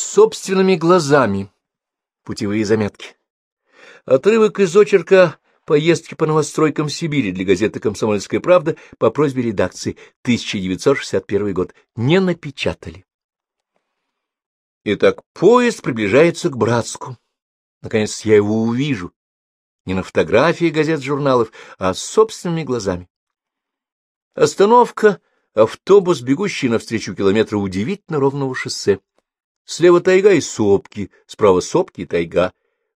Собственными глазами. Путевые заметки. Отрывок из очерка поездки по новостройкам Сибири для газеты «Комсомольская правда» по просьбе редакции 1961 год. Не напечатали. Итак, поезд приближается к Братску. Наконец я его увижу. Не на фотографии газет-журналов, а собственными глазами. Остановка, автобус, бегущий навстречу километра удивительно ровного шоссе. Слева тайга и сопки, справа сопки и тайга.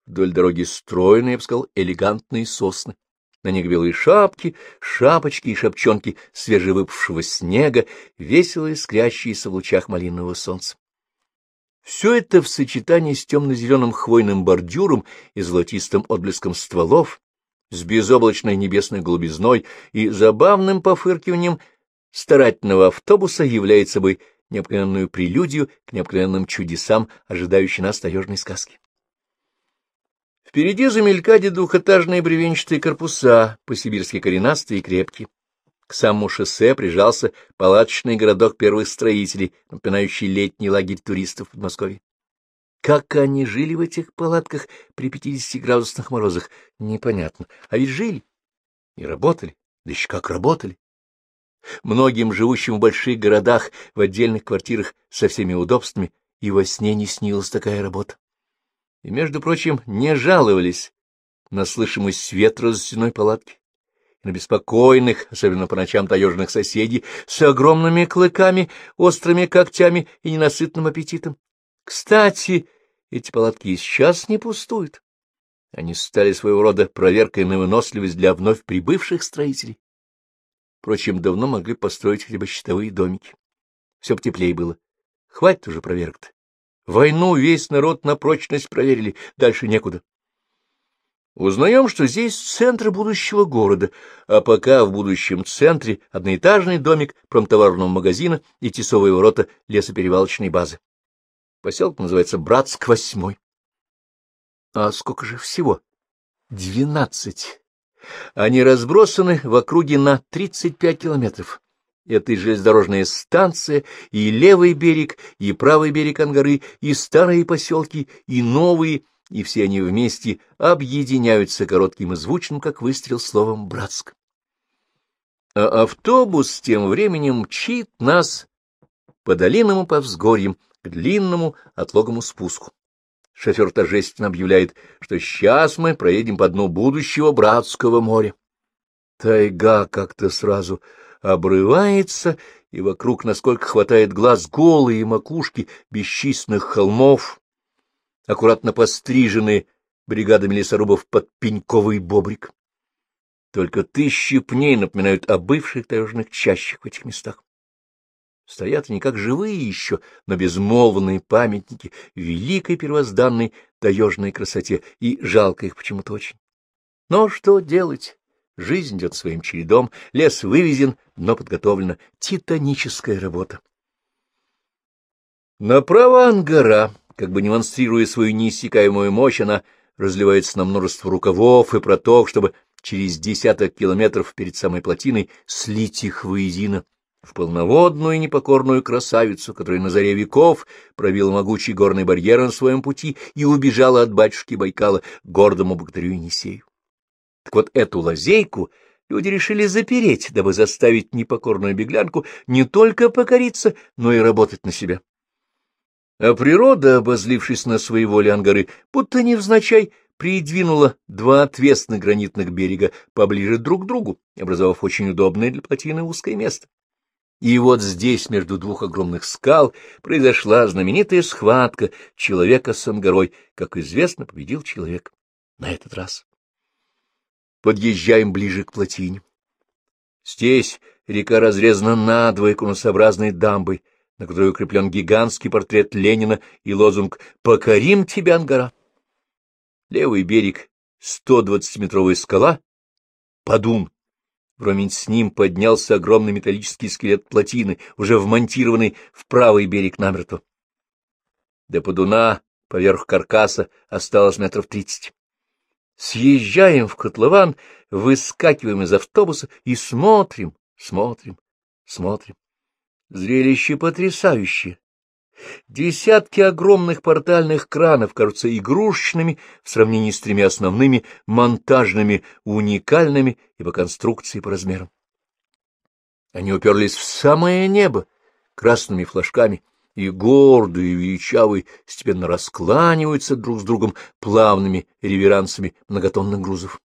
Вдоль дороги стройные, я бы сказал, элегантные сосны. На них белые шапки, шапочки и шапчонки свежевыпавшего снега, весело искрящиеся в лучах малинового солнца. Все это в сочетании с темно-зеленым хвойным бордюром и золотистым отблеском стволов, с безоблачной небесной голубизной и забавным пофыркиванием старательного автобуса является собой необыкновенную прелюдию к необыкновенным чудесам, ожидающей нас таежной сказки. Впереди замелькали двухэтажные бревенчатые корпуса, по-сибирски коренастые и крепкие. К самому шоссе прижался палаточный городок первых строителей, напоминающий летний лагерь туристов в Подмосковье. Как они жили в этих палатках при 50-градусных морозах, непонятно. А ведь жили и работали, да еще как работали. Многим живущим в больших городах, в отдельных квартирах со всеми удобствами, и во сне не снилась такая работа. И, между прочим, не жаловались на слышимость ветра за стеной палатки, на беспокойных, особенно по ночам таежных соседей, с огромными клыками, острыми когтями и ненасытным аппетитом. Кстати, эти палатки и сейчас не пустуют. Они стали своего рода проверкой на выносливость для вновь прибывших строителей. Впрочем, давно могли построить хотя бы щитовые домики. Все потеплее было. Хватит уже проверок-то. Войну весь народ на прочность проверили, дальше некуда. Узнаем, что здесь центр будущего города, а пока в будущем центре одноэтажный домик промтоварного магазина и тесовые ворота лесоперевалочной базы. Поселок называется Братск-Восьмой. А сколько же всего? Двенадцать. Они разбросаны в округе на 35 километров. Это и железнодорожная станция, и левый берег, и правый берег Ангары, и старые поселки, и новые, и все они вместе объединяются коротким и звучным, как выстрел, словом «братск». А автобус тем временем мчит нас по долинам и по взгорьям к длинному отлогому спуску. Шофер торжественно объявляет, что сейчас мы проедем по дну будущего Братского моря. Тайга как-то сразу обрывается, и вокруг, насколько хватает глаз, голые макушки бесчисленных холмов, аккуратно постриженные бригадами лесорубов под пеньковый бобрик. Только тысячи пней напоминают о бывших таежных чащах в этих местах. Стоят они как живые еще, но безмолвные памятники великой первозданной таежной красоте, и жалко их почему-то очень. Но что делать? Жизнь идет своим чередом, лес вывезен, но подготовлена титаническая работа. Направо ангара, как бы демонстрируя свою неиссякаемую мощь, она разливается на множество рукавов и проток, чтобы через десяток километров перед самой плотиной слить их воедино в полноводную и непокорную красавицу, которая на заре веков пробила могучий горный барьер на своем пути и убежала от батюшки Байкала гордому богатырю Енисею. Так вот эту лазейку люди решили запереть, дабы заставить непокорную беглянку не только покориться, но и работать на себя. А природа, обозлившись на своей воле ангары, будто невзначай придвинула два отвесных гранитных берега поближе друг к другу, образовав очень удобное для плотины узкое место. И вот здесь, между двух огромных скал, произошла знаменитая схватка человека с ангарой. Как известно, победил человек на этот раз. Подъезжаем ближе к плотине. Здесь река разрезана надвое конусообразной дамбой, на которой укреплен гигантский портрет Ленина и лозунг «Покорим тебя, Ангара». Левый берег — 120-метровая скала, Падун. Вровень с ним поднялся огромный металлический скелет плотины, уже вмонтированный в правый берег намертво. До Падуна поверх каркаса осталось метров тридцать. Съезжаем в котлован, выскакиваем из автобуса и смотрим, смотрим, смотрим. Зрелище потрясающее. Десятки огромных портальных кранов кажутся игрушечными в сравнении с тремя основными монтажными, уникальными и по конструкции по размерам. Они уперлись в самое небо красными флажками, и гордые и величавые степенно раскланиваются друг с другом плавными реверансами многотонных грузов.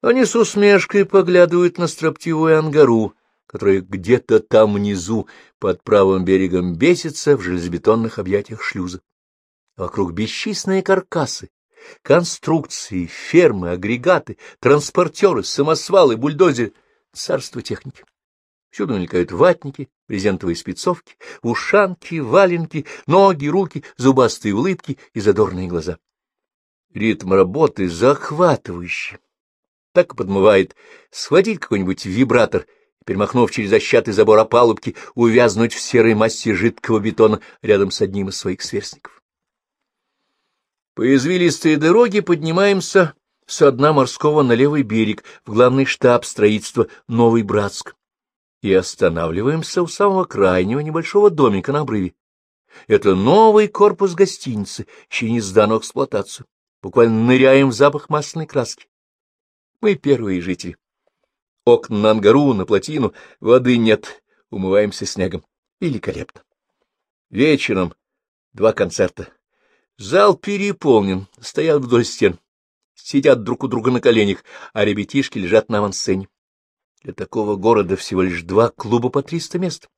Они с усмешкой поглядывают на строптивую ангару, которая где-то там внизу, под правым берегом, бесится в железобетонных объятиях шлюза. Вокруг бесчисленные каркасы, конструкции, фермы, агрегаты, транспортеры, самосвалы, бульдозеры — царство техники. Всюду мелькают ватники, брезентовые спецовки, ушанки, валенки, ноги, руки, зубастые улыбки и задорные глаза. Ритм работы захватывающий. Так подмывает схватить какой-нибудь вибратор — перемахнув через ощатый забор опалубки, увязнуть в серой массе жидкого бетона рядом с одним из своих сверстников. По извилистой дороге поднимаемся со дна морского на левый берег, в главный штаб строительства Новый Братск, и останавливаемся у самого крайнего небольшого домика на обрыве. Это новый корпус гостиницы, еще не сдан в эксплуатацию. Буквально ныряем в запах масляной краски. Мы первые жители. Окна на ангару, на плотину, воды нет, умываемся снегом. Великолепно. Вечером два концерта. Зал переполнен, стоят вдоль стен, сидят друг у друга на коленях, а ребятишки лежат на авансцене. Для такого города всего лишь два клуба по триста мест.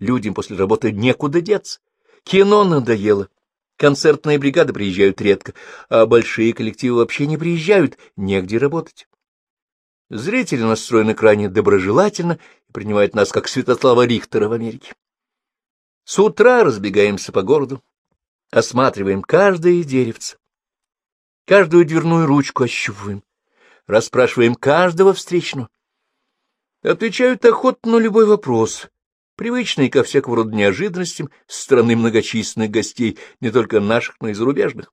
Людям после работы некуда деться. Кино надоело. Концертные бригады приезжают редко, а большие коллективы вообще не приезжают, негде работать. Зрители настроены крайне доброжелательно и принимают нас как Святослава Рихтера в Америке. С утра разбегаемся по городу, осматриваем каждое деревце, каждую дверную ручку ощупываем, расспрашиваем каждого встречного. Отвечают охотно на любой вопрос, привычный ко всякого рода неожиданностям со стороны многочисленных гостей, не только наших, но и зарубежных.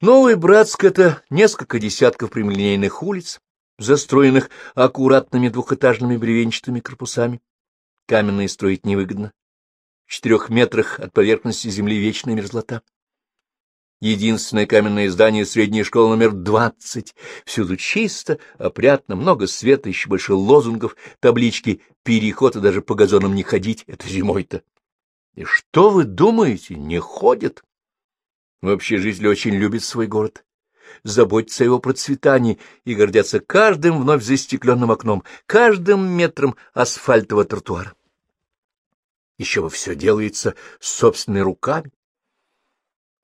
Новый Братск — это несколько десятков прямолинейных улиц, застроенных аккуратными двухэтажными бревенчатыми корпусами. Каменные строить невыгодно. В четырех метрах от поверхности земли вечная мерзлота. Единственное каменное здание средней школы номер двадцать. Всюду чисто, опрятно, много света, еще больше лозунгов, таблички «Переход» и даже по газонам не ходить. Это зимой-то. И что вы думаете, не ходят? Вообще жители очень любят свой город, заботятся о его процветании и гордятся каждым вновь застекленным окном, каждым метром асфальтового тротуара. Еще бы все делается собственными руками.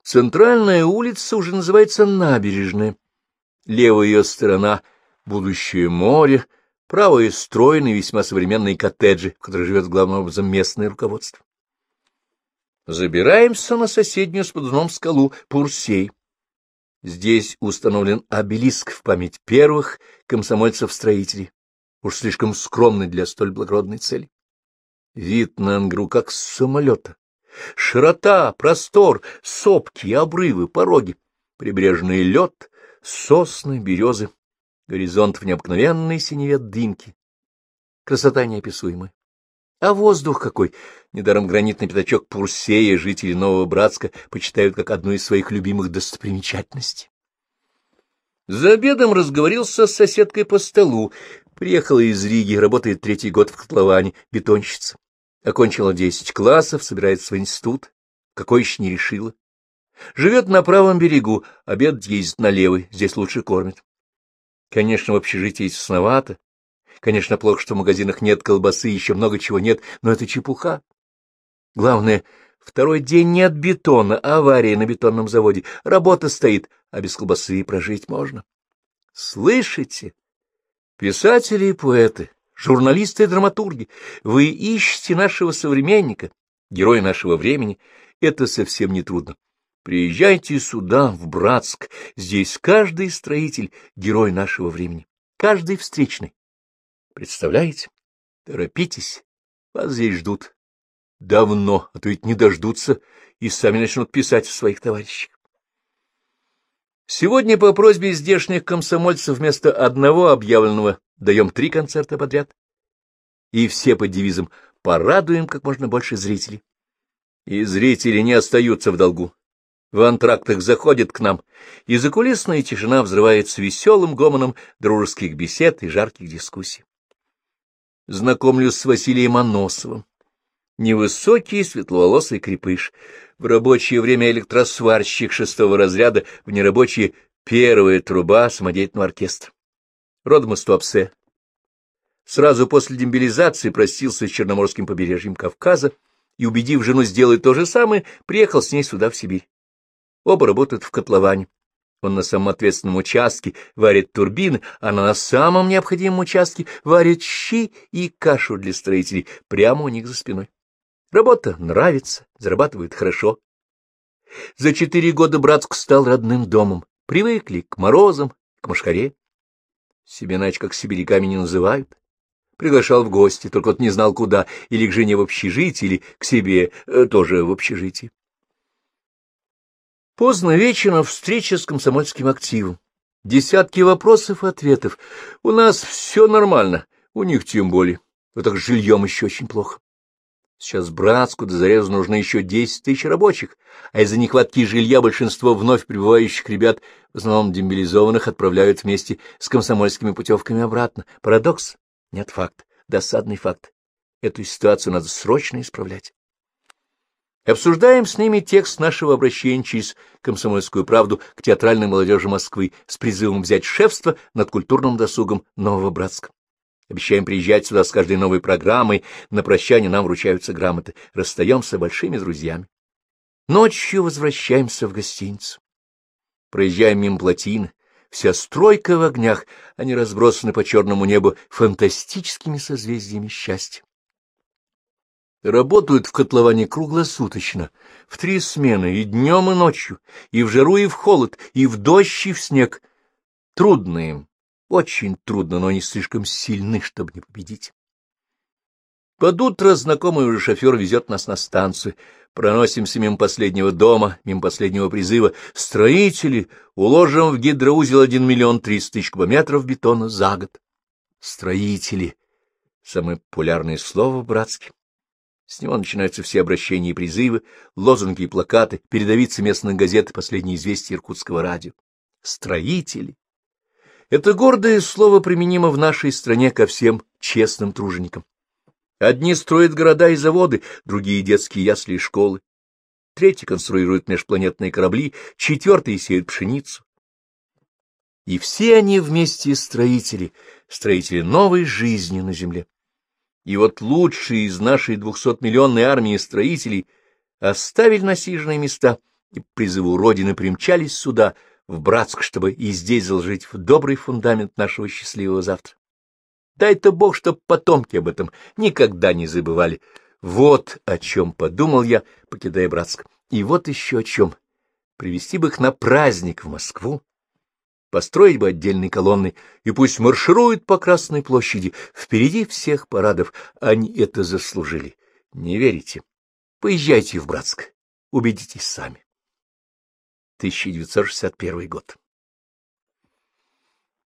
Центральная улица уже называется Набережная. Левая ее сторона — будущее море, правая — стройные, весьма современные коттеджи, в которых живет главным образом местное руководство. Забираемся на соседнюю с подуном скалу Пурсей. Здесь установлен обелиск в память первых комсомольцев-строителей, уж слишком скромный для столь благородной цели. Вид на Ангру как с самолета. Широта, простор, сопки, обрывы, пороги, прибрежный лед, сосны, березы, горизонт в необыкновенной синеве дымки. Красота неописуемая. А воздух какой! Недаром гранитный пятачок Пурсея жители Нового Братска почитают как одну из своих любимых достопримечательностей. За обедом разговорился с соседкой по столу. Приехала из Риги, работает третий год в котловане, бетонщица. Окончила десять классов, собирается в институт. Какой еще не решила. Живет на правом берегу, обед ездит на левый, здесь лучше кормят. Конечно, в общежитии тесновато, Конечно, плохо, что в магазинах нет колбасы, еще много чего нет, но это чепуха. Главное, второй день нет бетона, авария на бетонном заводе. Работа стоит, а без колбасы прожить можно. Слышите? Писатели и поэты, журналисты и драматурги, вы ищете нашего современника, героя нашего времени. Это совсем не трудно. Приезжайте сюда, в Братск. Здесь каждый строитель — герой нашего времени, каждый встречный. Представляете? Торопитесь, вас здесь ждут. Давно, а то ведь не дождутся и сами начнут писать в своих товарищах. Сегодня по просьбе здешних комсомольцев вместо одного объявленного даем три концерта подряд. И все под девизом «Порадуем как можно больше зрителей». И зрители не остаются в долгу. В антрактах заходят к нам, и закулисная тишина взрывается веселым гомоном дружеских бесед и жарких дискуссий. Знакомлюсь с Василием Аносовым. Невысокий, светловолосый крепыш. В рабочее время электросварщик шестого разряда, в нерабочие первая труба самодеятельного оркестра. Родом из Туапсе. Сразу после демобилизации простился с Черноморским побережьем Кавказа и, убедив жену сделать то же самое, приехал с ней сюда, в Сибирь. Оба работают в котловане. Он на самом ответственном участке варит турбины, а на самом необходимом участке варит щи и кашу для строителей прямо у них за спиной. Работа нравится, зарабатывает хорошо. За четыре года Братск стал родным домом. Привыкли к морозам, к мошкаре. Себе иначе как сибиряками не называют. Приглашал в гости, только вот не знал куда, или к жене в общежитие, или к себе э, тоже в общежитие. Поздно вечером встреча с комсомольским активом. Десятки вопросов и ответов. У нас все нормально, у них тем более. Вот так жильем еще очень плохо. Сейчас Братску до зарезу нужно еще десять тысяч рабочих, а из-за нехватки жилья большинство вновь прибывающих ребят, в основном демобилизованных, отправляют вместе с комсомольскими путевками обратно. Парадокс? Нет, факт. Досадный факт. Эту ситуацию надо срочно исправлять. Обсуждаем с ними текст нашего обращения через «Комсомольскую правду» к театральной молодежи Москвы с призывом взять шефство над культурным досугом Нового Братска. Обещаем приезжать сюда с каждой новой программой, на прощание нам вручаются грамоты. Расстаемся большими друзьями. Ночью возвращаемся в гостиницу. Проезжаем мимо плотины. Вся стройка в огнях, они разбросаны по черному небу фантастическими созвездиями счастья. Работают в котловане круглосуточно, в три смены, и днем, и ночью, и в жару, и в холод, и в дождь, и в снег. Трудно им, очень трудно, но они слишком сильны, чтобы не победить. Под утро знакомый уже шофер везет нас на станцию. Проносимся мимо последнего дома, мимо последнего призыва. Строители уложим в гидроузел один миллион триста тысяч кубометров бетона за год. Строители — самое популярное слово в Братске. С него начинаются все обращения и призывы, лозунги и плакаты, передовицы местных газет и последние известия иркутского радио. Строители это гордое слово применимо в нашей стране ко всем честным труженикам. Одни строят города и заводы, другие — детские ясли и школы. Третьи конструируют межпланетные корабли, четвертые сеют пшеницу. И все они вместе строители, строители новой жизни на земле. И вот лучшие из нашей двухсотмиллионной армии строителей оставили насиженные места и призыву Родины примчались сюда — в Братск, чтобы и здесь заложить в добрый фундамент нашего счастливого завтра. Дай-то Бог, чтоб потомки об этом никогда не забывали. Вот о чем подумал я, покидая Братск. И вот еще о чем. Привести бы их на праздник в Москву, построить бы отдельные колонны, и пусть маршируют по Красной площади, впереди всех парадов. Они это заслужили. Не верите? Поезжайте в Братск, убедитесь сами. 1961 год.